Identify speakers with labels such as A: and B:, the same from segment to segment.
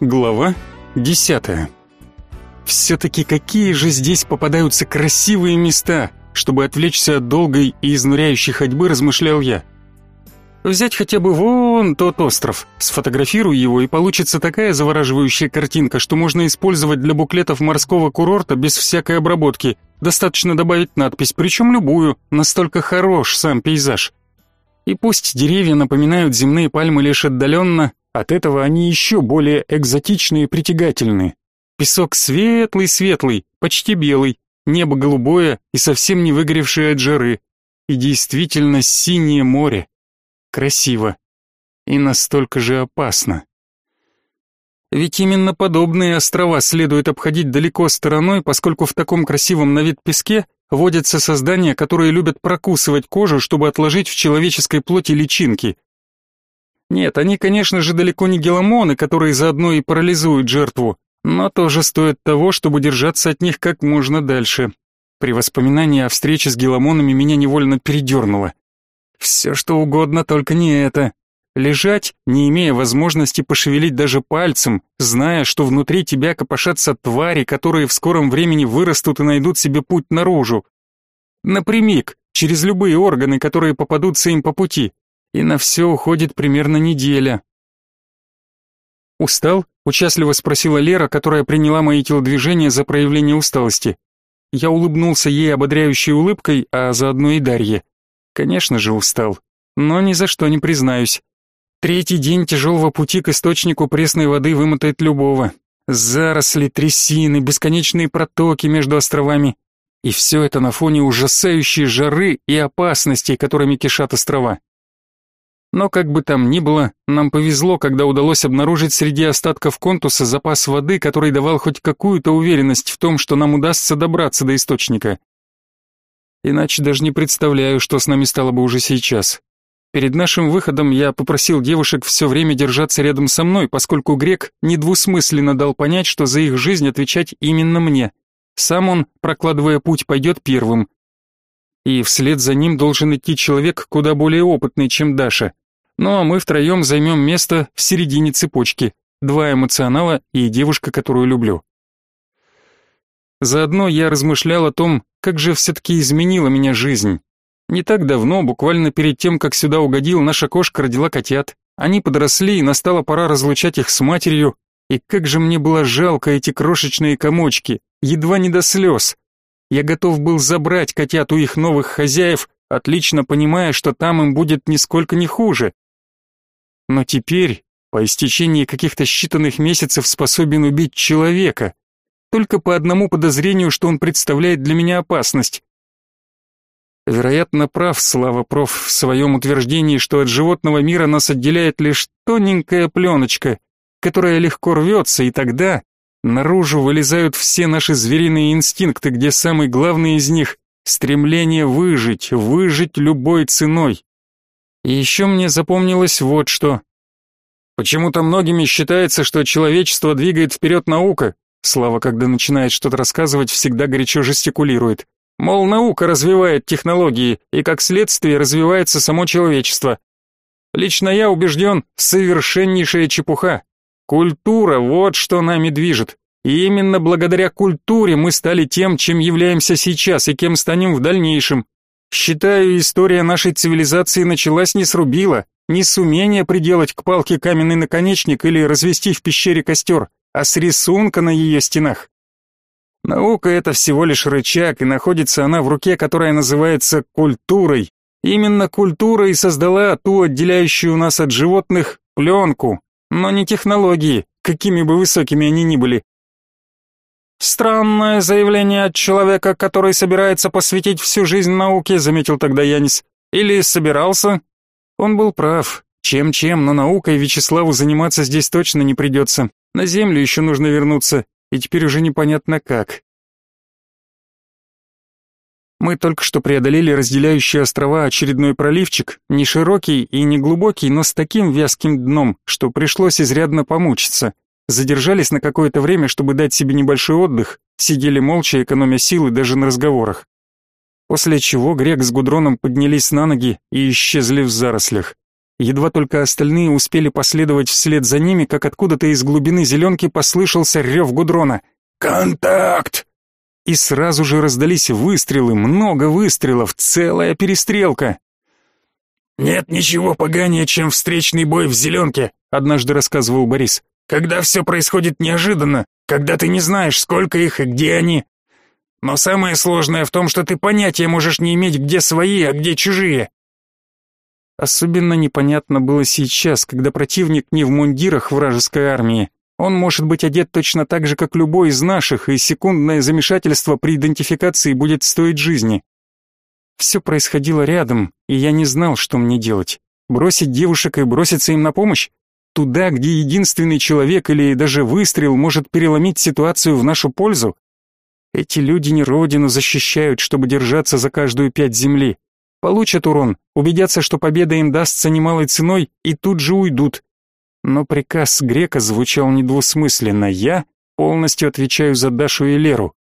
A: Глава десятая. Все-таки какие же здесь попадаются красивые места, чтобы отвлечься от долгой и изнуряющей ходьбы, размышлял я. Взять хотя бы вон тот остров, сфотографируй его, и получится такая завораживающая картинка, что можно использовать для буклетов морского курорта без всякой обработки. Достаточно добавить надпись, причем любую, настолько хорош сам пейзаж. И пусть деревья напоминают земные пальмы лишь отдаленно, от этого они еще более экзотичные и притягательны. Песок светлый-светлый, почти белый, небо голубое и совсем не выгоревшее от жары. И действительно синее море. Красиво. И настолько же опасно. Ведь именно подобные острова следует обходить далеко стороной, поскольку в таком красивом на вид песке водятся создания, которые любят прокусывать кожу, чтобы отложить в человеческой плоти личинки, нет, они, конечно же, далеко не геламоны, которые заодно и парализуют жертву, но тоже стоят того, чтобы держаться от них как можно дальше. При воспоминании о встрече с геламонами меня невольно передернуло. Все что угодно, только не это. Лежать, не имея возможности пошевелить даже пальцем, зная, что внутри тебя копошатся твари, которые в скором времени вырастут и найдут себе путь наружу. Напрямик, через любые органы, которые попадутся им по пути и на все уходит примерно неделя. «Устал?» — участливо спросила Лера, которая приняла мои телодвижения за проявление усталости. Я улыбнулся ей ободряющей улыбкой, а заодно и Дарье. Конечно же, устал, но ни за что не признаюсь. Третий день тяжелого пути к источнику пресной воды вымотает любого. Заросли, трясины, бесконечные протоки между островами. И все это на фоне ужасающей жары и опасностей, которыми кишат острова. Но как бы там ни было, нам повезло, когда удалось обнаружить среди остатков контуса запас воды, который давал хоть какую-то уверенность в том, что нам удастся добраться до источника. Иначе даже не представляю, что с нами стало бы уже сейчас. Перед нашим выходом я попросил девушек все время держаться рядом со мной, поскольку грек недвусмысленно дал понять, что за их жизнь отвечать именно мне. Сам он, прокладывая путь, пойдет первым. И вслед за ним должен идти человек куда более опытный, чем Даша. Ну а мы втроем займем место в середине цепочки. Два эмоционала и девушка, которую люблю. Заодно я размышлял о том, как же все-таки изменила меня жизнь. Не так давно, буквально перед тем, как сюда угодил, наша кошка родила котят. Они подросли, и настала пора разлучать их с матерью. И как же мне было жалко эти крошечные комочки, едва не до слез. Я готов был забрать котят у их новых хозяев, отлично понимая, что там им будет нисколько не хуже. Но теперь, по истечении каких-то считанных месяцев, способен убить человека. Только по одному подозрению, что он представляет для меня опасность. Вероятно, прав Слава Проф в своем утверждении, что от животного мира нас отделяет лишь тоненькая пленочка, которая легко рвется, и тогда наружу вылезают все наши звериные инстинкты, где самый главный из них — стремление выжить, выжить любой ценой. И еще мне запомнилось вот что. Почему-то многими считается, что человечество двигает вперед наука. Слава, когда начинает что-то рассказывать, всегда горячо жестикулирует. Мол, наука развивает технологии, и как следствие развивается само человечество. Лично я убежден, совершеннейшая чепуха. Культура — вот что нами движет. И именно благодаря культуре мы стали тем, чем являемся сейчас и кем станем в дальнейшем. Считаю, история нашей цивилизации началась не с рубила, не с умения приделать к палке каменный наконечник или развести в пещере костер, а с рисунка на ее стенах. Наука — это всего лишь рычаг, и находится она в руке, которая называется культурой. Именно культура и создала ту отделяющую нас от животных пленку, но не технологии, какими бы высокими они ни были, «Странное заявление от человека, который собирается посвятить всю жизнь науке», заметил тогда Янис. «Или собирался?» Он был прав. Чем-чем, но наукой Вячеславу заниматься здесь точно не придется. На Землю еще нужно вернуться, и теперь уже непонятно как. Мы только что преодолели разделяющие острова очередной проливчик, не широкий и не глубокий, но с таким вязким дном, что пришлось изрядно помучиться. Задержались на какое-то время, чтобы дать себе небольшой отдых, сидели молча, экономя силы даже на разговорах. После чего Грек с Гудроном поднялись на ноги и исчезли в зарослях. Едва только остальные успели последовать вслед за ними, как откуда-то из глубины зеленки послышался рев гудрона. «Контакт!» И сразу же раздались выстрелы, много выстрелов, целая перестрелка. «Нет ничего поганее, чем встречный бой в зеленке», — однажды рассказывал Борис. «Когда все происходит неожиданно, когда ты не знаешь, сколько их и где они. Но самое сложное в том, что ты понятия можешь не иметь, где свои, а где чужие». Особенно непонятно было сейчас, когда противник не в мундирах вражеской армии. Он может быть одет точно так же, как любой из наших, и секундное замешательство при идентификации будет стоить жизни. Все происходило рядом, и я не знал, что мне делать. Бросить девушек и броситься им на помощь? Туда, где единственный человек или даже выстрел может переломить ситуацию в нашу пользу? Эти люди не родину защищают, чтобы держаться за каждую пять земли. Получат урон, убедятся, что победа им дастся немалой ценой, и тут же уйдут. Но приказ грека звучал недвусмысленно. Я полностью отвечаю за Дашу и Леру.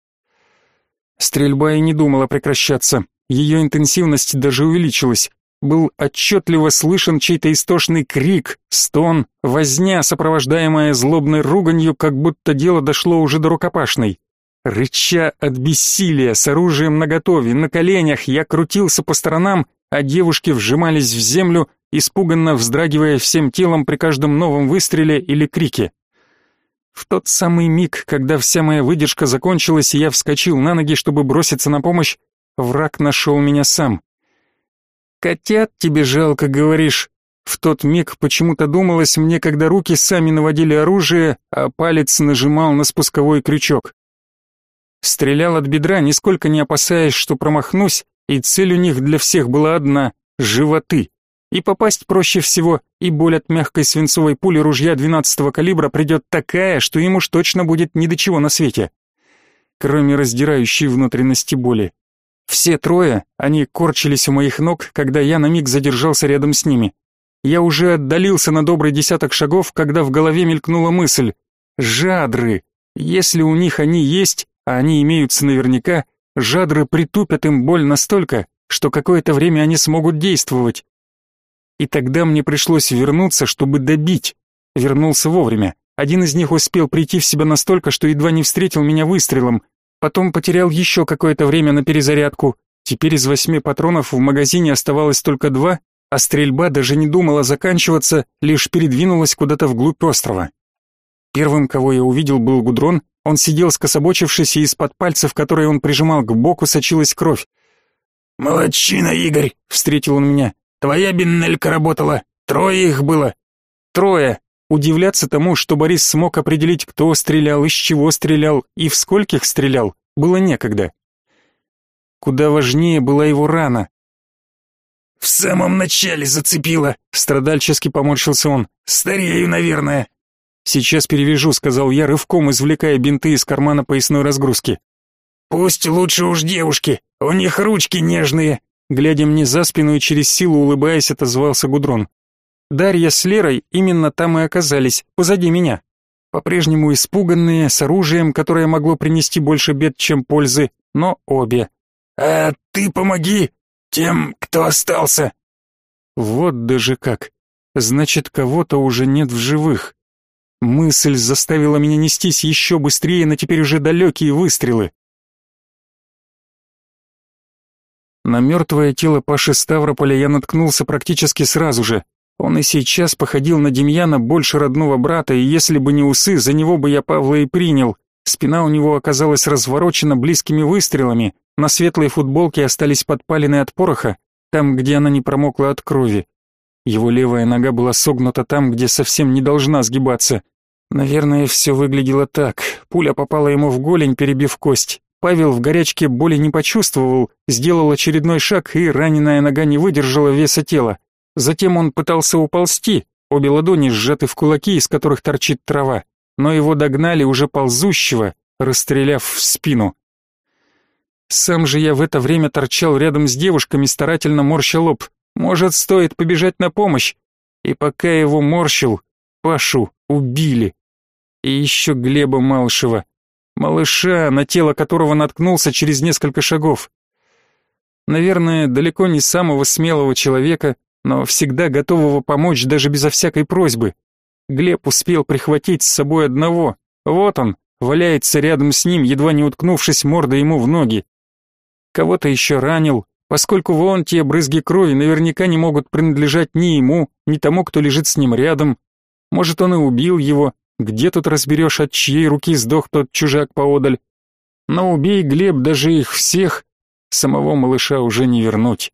A: Стрельба и не думала прекращаться. Ее интенсивность даже увеличилась. Был отчетливо слышен чей-то истошный крик, стон, возня, сопровождаемая злобной руганью, как будто дело дошло уже до рукопашной. Рыча от бессилия, с оружием наготове, на коленях, я крутился по сторонам, а девушки вжимались в землю, испуганно вздрагивая всем телом при каждом новом выстреле или крике. В тот самый миг, когда вся моя выдержка закончилась, и я вскочил на ноги, чтобы броситься на помощь, Враг нашел меня сам. «Котят тебе жалко, говоришь?» В тот миг почему-то думалось мне, когда руки сами наводили оружие, а палец нажимал на спусковой крючок. Стрелял от бедра, нисколько не опасаясь, что промахнусь, и цель у них для всех была одна — животы. И попасть проще всего, и боль от мягкой свинцовой пули ружья 12-го калибра придет такая, что им уж точно будет ни до чего на свете. Кроме раздирающей внутренности боли. Все трое, они корчились у моих ног, когда я на миг задержался рядом с ними. Я уже отдалился на добрый десяток шагов, когда в голове мелькнула мысль. Жадры! Если у них они есть, а они имеются наверняка, жадры притупят им боль настолько, что какое-то время они смогут действовать. И тогда мне пришлось вернуться, чтобы добить. Вернулся вовремя. Один из них успел прийти в себя настолько, что едва не встретил меня выстрелом, Потом потерял еще какое-то время на перезарядку. Теперь из восьми патронов в магазине оставалось только два, а стрельба даже не думала заканчиваться, лишь передвинулась куда-то вглубь острова. Первым, кого я увидел, был Гудрон. Он сидел скособочившись, и из-под пальцев, которые он прижимал к боку, сочилась кровь. «Молодчина, Игорь!» — встретил он меня. «Твоя биннелька работала. Трое их было». «Трое. Удивляться тому, что Борис смог определить, кто стрелял, из чего стрелял и в скольких стрелял, было некогда. Куда важнее была его рана. «В самом начале зацепило», — страдальчески поморщился он. «Старею, наверное». «Сейчас перевяжу», — сказал я, рывком извлекая бинты из кармана поясной разгрузки. «Пусть лучше уж девушки, у них ручки нежные», глядя мне за спину и через силу улыбаясь, отозвался Гудрон. Дарья с Лерой именно там и оказались, позади меня. По-прежнему испуганные, с оружием, которое могло принести больше бед, чем пользы, но обе. «А ты помоги тем, кто остался!» Вот даже как. Значит, кого-то уже нет в живых. Мысль заставила меня нестись еще быстрее на теперь уже далекие выстрелы. На мертвое тело Паши Ставрополя я наткнулся практически сразу же. Он и сейчас походил на Демьяна больше родного брата, и если бы не усы, за него бы я Павла и принял. Спина у него оказалась разворочена близкими выстрелами, на светлой футболке остались подпалины от пороха, там, где она не промокла от крови. Его левая нога была согнута там, где совсем не должна сгибаться. Наверное, все выглядело так. Пуля попала ему в голень, перебив кость. Павел в горячке боли не почувствовал, сделал очередной шаг, и раненая нога не выдержала веса тела. Затем он пытался уползти, обе ладони сжаты в кулаки, из которых торчит трава, но его догнали уже ползущего, расстреляв в спину. Сам же я в это время торчал рядом с девушками, старательно морща лоб. Может, стоит побежать на помощь? И пока его морщил, Пашу убили. И еще Глеба Малышева, малыша, на тело которого наткнулся через несколько шагов. Наверное, далеко не самого смелого человека, но всегда готового помочь даже безо всякой просьбы. Глеб успел прихватить с собой одного. Вот он, валяется рядом с ним, едва не уткнувшись мордой ему в ноги. Кого-то еще ранил, поскольку вон те брызги крови наверняка не могут принадлежать ни ему, ни тому, кто лежит с ним рядом. Может, он и убил его, где тут разберешь, от чьей руки сдох тот чужак поодаль. Но убей, Глеб, даже их всех, самого малыша уже не вернуть.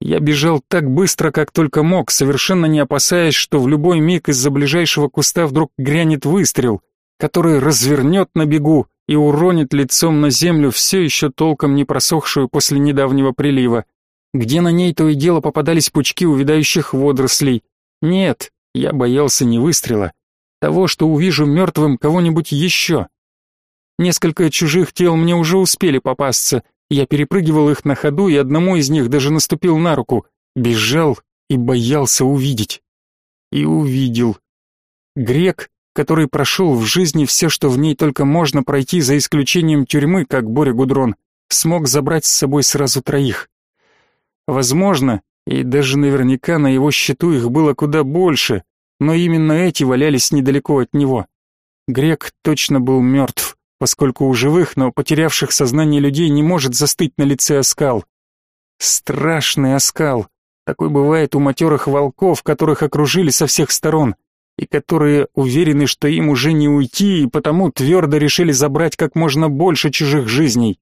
A: Я бежал так быстро, как только мог, совершенно не опасаясь, что в любой миг из-за ближайшего куста вдруг грянет выстрел, который развернет на бегу и уронит лицом на землю все еще толком не просохшую после недавнего прилива, где на ней то и дело попадались пучки увядающих водорослей. Нет, я боялся не выстрела, того, что увижу мертвым кого-нибудь еще. Несколько чужих тел мне уже успели попасться, я перепрыгивал их на ходу, и одному из них даже наступил на руку, бежал и боялся увидеть. И увидел. Грек, который прошел в жизни все, что в ней только можно пройти, за исключением тюрьмы, как Боря Гудрон, смог забрать с собой сразу троих. Возможно, и даже наверняка на его счету их было куда больше, но именно эти валялись недалеко от него. Грек точно был мертв поскольку у живых, но потерявших сознание людей не может застыть на лице оскал. Страшный оскал. Такой бывает у матерых волков, которых окружили со всех сторон, и которые уверены, что им уже не уйти, и потому твердо решили забрать как можно больше чужих жизней.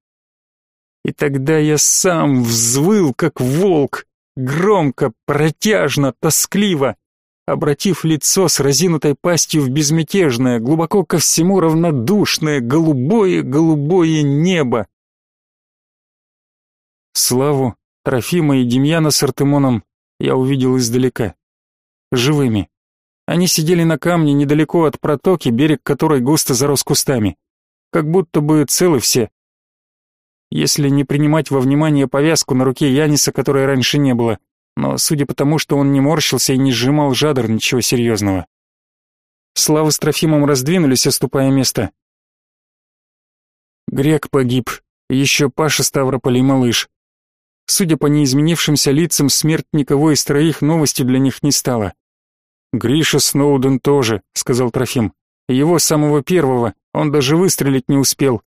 A: И тогда я сам взвыл, как волк, громко, протяжно, тоскливо, обратив лицо с разинутой пастью в безмятежное, глубоко ко всему равнодушное, голубое-голубое небо. Славу, Трофима и Демьяна с Артемоном я увидел издалека. Живыми. Они сидели на камне недалеко от протоки, берег которой густо зарос кустами. Как будто бы целы все. Если не принимать во внимание повязку на руке Яниса, которой раньше не было но судя по тому, что он не морщился и не сжимал жадр, ничего серьезного. Слава с Трофимом раздвинулись, оступая место. Грек погиб, еще Паша Ставрополь и малыш. Судя по неизменившимся лицам, смерть никого из троих новостью для них не стала. «Гриша Сноуден тоже», — сказал Трофим. «Его самого первого, он даже выстрелить не успел».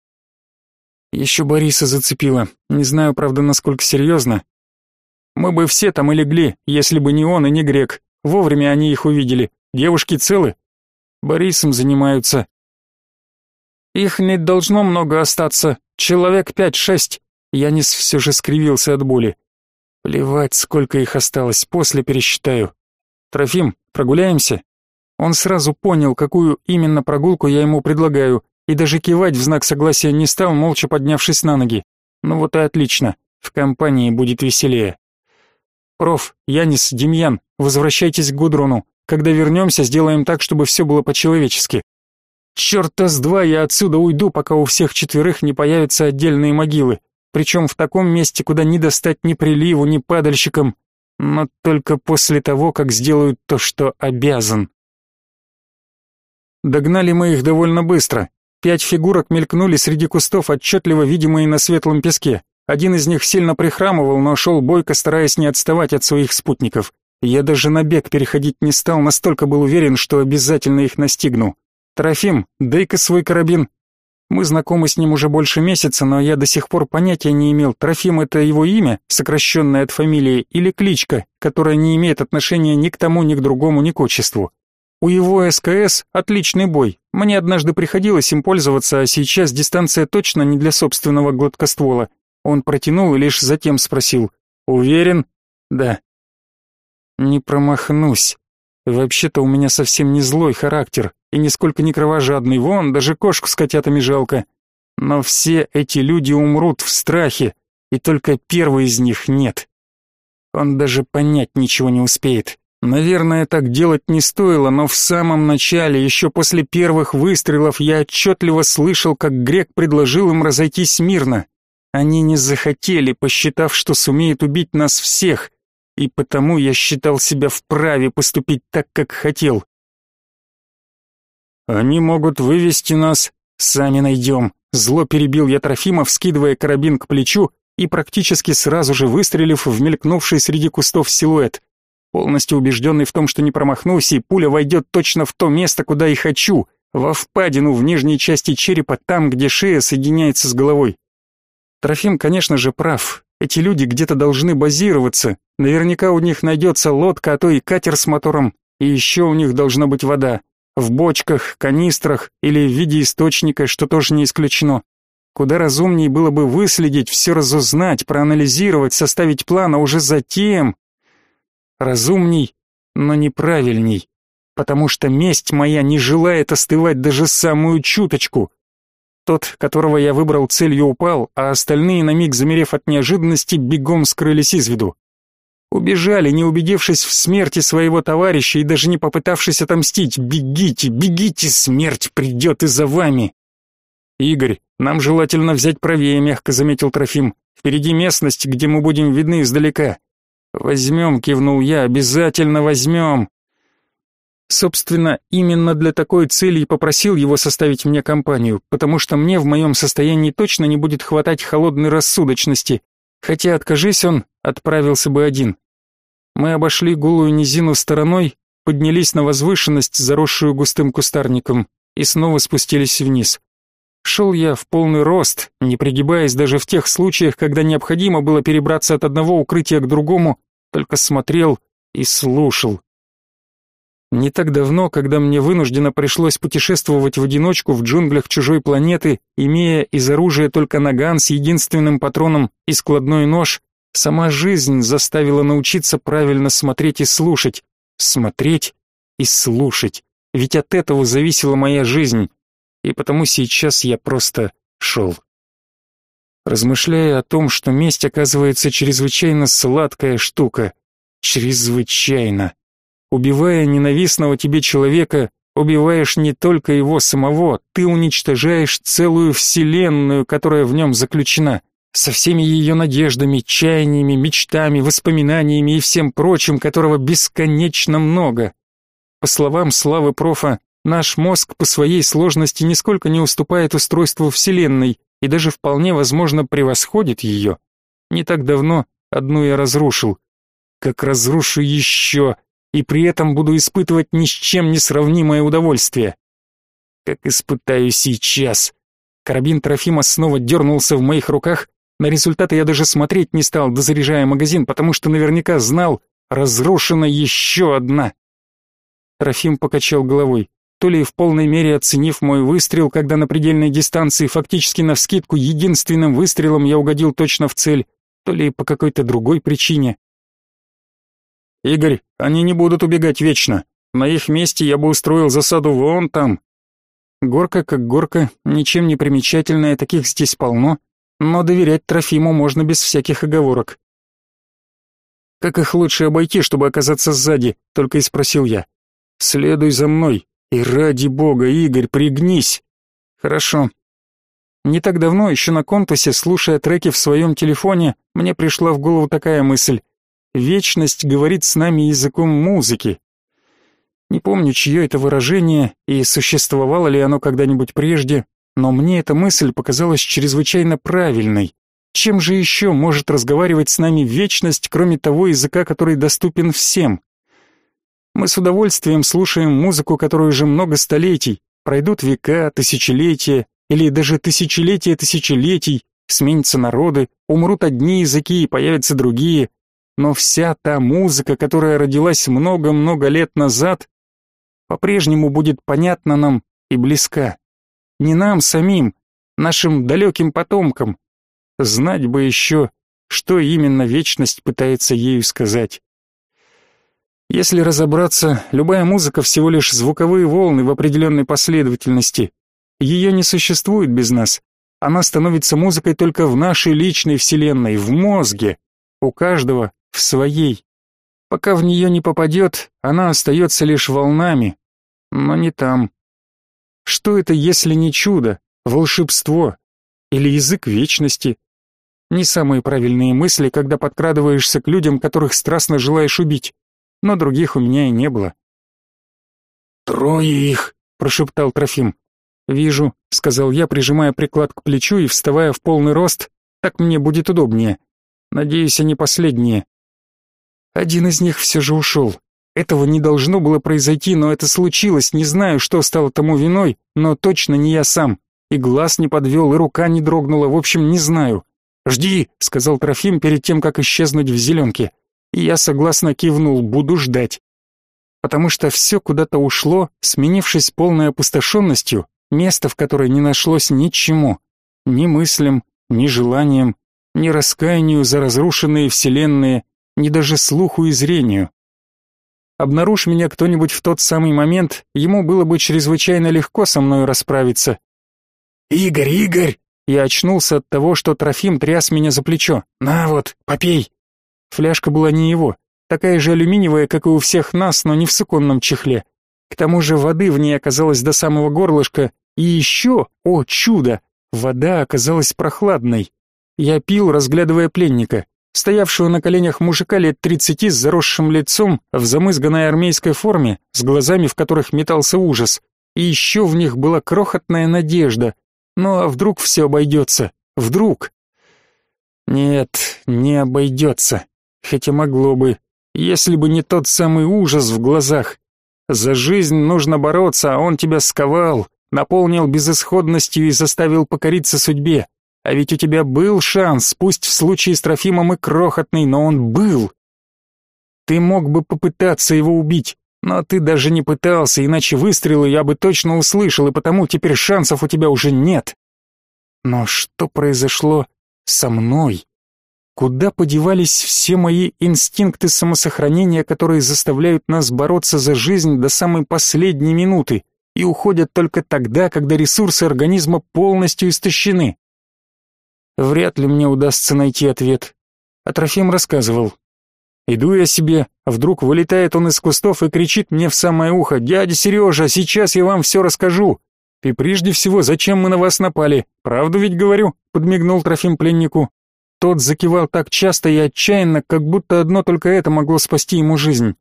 A: Еще Бориса зацепило. Не знаю, правда, насколько серьезно, мы бы все там и легли, если бы не он и не грек. Вовремя они их увидели. Девушки целы? Борисом занимаются. Их не должно много остаться. Человек пять-шесть. Янис все же скривился от боли. Плевать, сколько их осталось, после пересчитаю. Трофим, прогуляемся? Он сразу понял, какую именно прогулку я ему предлагаю, и даже кивать в знак согласия не стал, молча поднявшись на ноги. Ну вот и отлично, в компании будет веселее. «Проф, Янис, Демьян, возвращайтесь к Гудрону. Когда вернемся, сделаем так, чтобы все было по-человечески. Черта с два я отсюда уйду, пока у всех четверых не появятся отдельные могилы. Причем в таком месте, куда не достать ни приливу, ни падальщикам. Но только после того, как сделают то, что обязан». Догнали мы их довольно быстро. Пять фигурок мелькнули среди кустов, отчетливо видимые на светлом песке. Один из них сильно прихрамывал, но шел бойко, стараясь не отставать от своих спутников. Я даже на бег переходить не стал, настолько был уверен, что обязательно их настигну. «Трофим, дай-ка свой карабин». Мы знакомы с ним уже больше месяца, но я до сих пор понятия не имел, Трофим — это его имя, сокращенное от фамилии, или кличка, которая не имеет отношения ни к тому, ни к другому, ни к отчеству. У его СКС отличный бой. Мне однажды приходилось им пользоваться, а сейчас дистанция точно не для собственного гладкоствола. Он протянул и лишь затем спросил. «Уверен?» «Да». «Не промахнусь. Вообще-то у меня совсем не злой характер и нисколько не кровожадный. Вон, даже кошку с котятами жалко. Но все эти люди умрут в страхе, и только первый из них нет. Он даже понять ничего не успеет. Наверное, так делать не стоило, но в самом начале, еще после первых выстрелов, я отчетливо слышал, как грек предложил им разойтись мирно. Они не захотели, посчитав, что сумеют убить нас всех, и потому я считал себя вправе поступить так, как хотел. Они могут вывести нас, сами найдем. Зло перебил я Трофимов, скидывая карабин к плечу и практически сразу же выстрелив в мелькнувший среди кустов силуэт. Полностью убежденный в том, что не промахнусь, и пуля войдет точно в то место, куда и хочу, во впадину в нижней части черепа, там, где шея соединяется с головой. Трофим, конечно же, прав. Эти люди где-то должны базироваться. Наверняка у них найдется лодка, а то и катер с мотором. И еще у них должна быть вода. В бочках, канистрах или в виде источника, что тоже не исключено. Куда разумнее было бы выследить, все разузнать, проанализировать, составить план, а уже затем... Разумней, но неправильней. Потому что месть моя не желает остывать даже самую чуточку. Тот, которого я выбрал целью, упал, а остальные, на миг замерев от неожиданности, бегом скрылись из виду. Убежали, не убедившись в смерти своего товарища и даже не попытавшись отомстить. Бегите, бегите, смерть придет и за вами. Игорь, нам желательно взять правее, мягко заметил Трофим. Впереди местность, где мы будем видны издалека. Возьмем, кивнул я, обязательно возьмем. Собственно, именно для такой цели и попросил его составить мне компанию, потому что мне в моем состоянии точно не будет хватать холодной рассудочности, хотя откажись он, отправился бы один. Мы обошли голую низину стороной, поднялись на возвышенность, заросшую густым кустарником, и снова спустились вниз. Шел я в полный рост, не пригибаясь даже в тех случаях, когда необходимо было перебраться от одного укрытия к другому, только смотрел и слушал. Не так давно, когда мне вынужденно пришлось путешествовать в одиночку в джунглях чужой планеты, имея из оружия только наган с единственным патроном и складной нож, сама жизнь заставила научиться правильно смотреть и слушать. Смотреть и слушать. Ведь от этого зависела моя жизнь. И потому сейчас я просто шел. Размышляя о том, что месть оказывается чрезвычайно сладкая штука. Чрезвычайно. Убивая ненавистного тебе человека, убиваешь не только его самого, ты уничтожаешь целую вселенную, которая в нем заключена, со всеми ее надеждами, чаяниями, мечтами, воспоминаниями и всем прочим, которого бесконечно много. По словам Славы Профа, наш мозг по своей сложности нисколько не уступает устройству вселенной и даже вполне возможно превосходит ее. Не так давно одну я разрушил. Как разрушу еще, и при этом буду испытывать ни с чем не сравнимое удовольствие. Как испытаю сейчас. Карабин Трофима снова дернулся в моих руках, на результаты я даже смотреть не стал, дозаряжая магазин, потому что наверняка знал, разрушена еще одна. Трофим покачал головой. То ли в полной мере оценив мой выстрел, когда на предельной дистанции фактически навскидку единственным выстрелом я угодил точно в цель, то ли по какой-то другой причине. Игорь, они не будут убегать вечно. На их месте я бы устроил засаду вон там. Горка как горка, ничем не примечательная, таких здесь полно, но доверять Трофиму можно без всяких оговорок. Как их лучше обойти, чтобы оказаться сзади, только и спросил я. Следуй за мной, и ради бога, Игорь, пригнись. Хорошо. Не так давно, еще на контусе, слушая треки в своем телефоне, мне пришла в голову такая мысль. Вечность говорит с нами языком музыки. Не помню, чье это выражение и существовало ли оно когда-нибудь прежде, но мне эта мысль показалась чрезвычайно правильной. Чем же еще может разговаривать с нами вечность, кроме того языка, который доступен всем? Мы с удовольствием слушаем музыку, которую уже много столетий, пройдут века, тысячелетия или даже тысячелетия тысячелетий, сменятся народы, умрут одни языки и появятся другие, но вся та музыка, которая родилась много-много лет назад, по-прежнему будет понятна нам и близка. Не нам самим, нашим далеким потомкам. Знать бы еще, что именно вечность пытается ею сказать. Если разобраться, любая музыка всего лишь звуковые волны в определенной последовательности. Ее не существует без нас. Она становится музыкой только в нашей личной вселенной, в мозге. У каждого в своей. Пока в нее не попадет, она остается лишь волнами, но не там. Что это, если не чудо, волшебство или язык вечности? Не самые правильные мысли, когда подкрадываешься к людям, которых страстно желаешь убить, но других у меня и не было. «Трое их!» — прошептал Трофим. «Вижу», — сказал я, прижимая приклад к плечу и вставая в полный рост, Так мне будет удобнее. Надеюсь, они последние. Один из них все же ушел. Этого не должно было произойти, но это случилось. Не знаю, что стало тому виной, но точно не я сам. И глаз не подвел, и рука не дрогнула. В общем, не знаю. «Жди», — сказал Трофим перед тем, как исчезнуть в зеленке. И я согласно кивнул, буду ждать. Потому что все куда-то ушло, сменившись полной опустошенностью, место, в которой не нашлось ничему. Ни мыслям, ни желаниям, ни раскаянию за разрушенные вселенные, ни даже слуху и зрению. Обнаружь меня кто-нибудь в тот самый момент, ему было бы чрезвычайно легко со мной расправиться. «Игорь, Игорь!» Я очнулся от того, что Трофим тряс меня за плечо. «На вот, попей!» Фляжка была не его, такая же алюминиевая, как и у всех нас, но не в суконном чехле. К тому же воды в ней оказалось до самого горлышка, и еще, о чудо, вода оказалась прохладной. Я пил, разглядывая пленника, стоявшего на коленях мужика лет тридцати с заросшим лицом, в замызганной армейской форме, с глазами, в которых метался ужас. И еще в них была крохотная надежда. Ну а вдруг все обойдется? Вдруг? Нет, не обойдется. Хотя могло бы, если бы не тот самый ужас в глазах. За жизнь нужно бороться, а он тебя сковал, наполнил безысходностью и заставил покориться судьбе. А ведь у тебя был шанс, пусть в случае с Трофимом и крохотный, но он был. Ты мог бы попытаться его убить, но ты даже не пытался, иначе выстрелы я бы точно услышал, и потому теперь шансов у тебя уже нет. Но что произошло со мной? Куда подевались все мои инстинкты самосохранения, которые заставляют нас бороться за жизнь до самой последней минуты и уходят только тогда, когда ресурсы организма полностью истощены? Вряд ли мне удастся найти ответ. А Трофим рассказывал. Иду я себе, а вдруг вылетает он из кустов и кричит мне в самое ухо, «Дядя Сережа, сейчас я вам все расскажу!» «И прежде всего, зачем мы на вас напали? Правду ведь говорю?» — подмигнул Трофим пленнику. Тот закивал так часто и отчаянно, как будто одно только это могло спасти ему жизнь.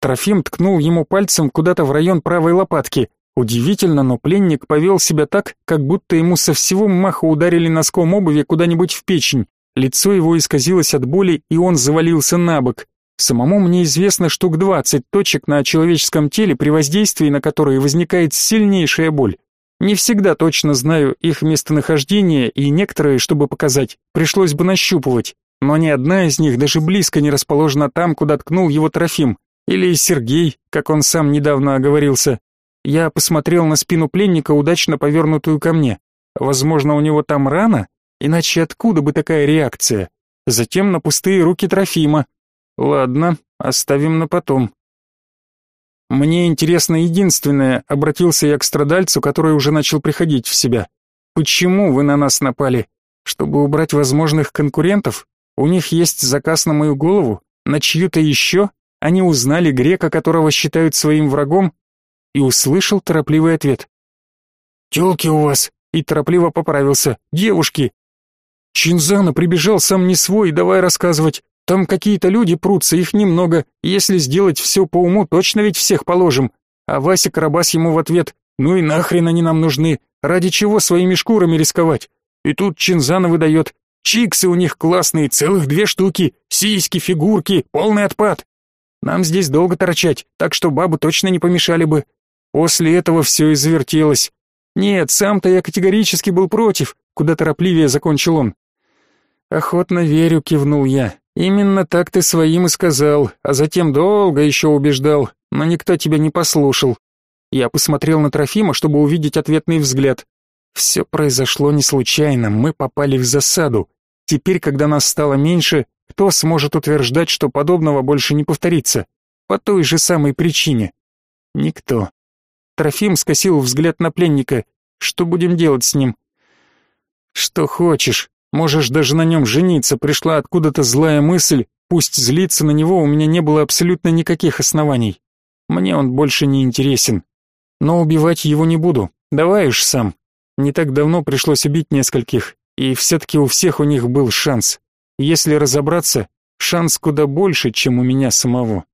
A: Трофим ткнул ему пальцем куда-то в район правой лопатки. Удивительно, но пленник повел себя так, как будто ему со всего маха ударили носком обуви куда-нибудь в печень. Лицо его исказилось от боли, и он завалился на бок. Самому мне известно штук двадцать точек на человеческом теле, при воздействии на которые возникает сильнейшая боль. Не всегда точно знаю их местонахождение, и некоторые, чтобы показать, пришлось бы нащупывать, но ни одна из них даже близко не расположена там, куда ткнул его Трофим, или Сергей, как он сам недавно оговорился. Я посмотрел на спину пленника, удачно повернутую ко мне. Возможно, у него там рана? Иначе откуда бы такая реакция? Затем на пустые руки Трофима. Ладно, оставим на потом. Мне интересно единственное, обратился я к страдальцу, который уже начал приходить в себя. Почему вы на нас напали? Чтобы убрать возможных конкурентов? У них есть заказ на мою голову? На чью-то еще? Они узнали грека, которого считают своим врагом, и услышал торопливый ответ. «Тёлки у вас!» и торопливо поправился. «Девушки!» Чинзана прибежал сам не свой, давай рассказывать. Там какие-то люди прутся, их немного. Если сделать все по уму, точно ведь всех положим. А Вася Карабас ему в ответ, ну и нахрен они нам нужны, ради чего своими шкурами рисковать? И тут Чинзана выдает, чиксы у них классные, целых две штуки, сиськи, фигурки, полный отпад. Нам здесь долго торчать, так что бабу точно не помешали бы. После этого все и завертелось. Нет, сам-то я категорически был против, куда торопливее закончил он. Охотно верю, кивнул я. Именно так ты своим и сказал, а затем долго еще убеждал, но никто тебя не послушал. Я посмотрел на Трофима, чтобы увидеть ответный взгляд. Все произошло не случайно, мы попали в засаду. Теперь, когда нас стало меньше, кто сможет утверждать, что подобного больше не повторится? По той же самой причине. Никто. Трофим скосил взгляд на пленника. Что будем делать с ним? Что хочешь. Можешь даже на нем жениться. Пришла откуда-то злая мысль. Пусть злиться на него у меня не было абсолютно никаких оснований. Мне он больше не интересен. Но убивать его не буду. Давай уж сам. Не так давно пришлось убить нескольких, и все-таки у всех у них был шанс. Если разобраться, шанс куда больше, чем у меня самого.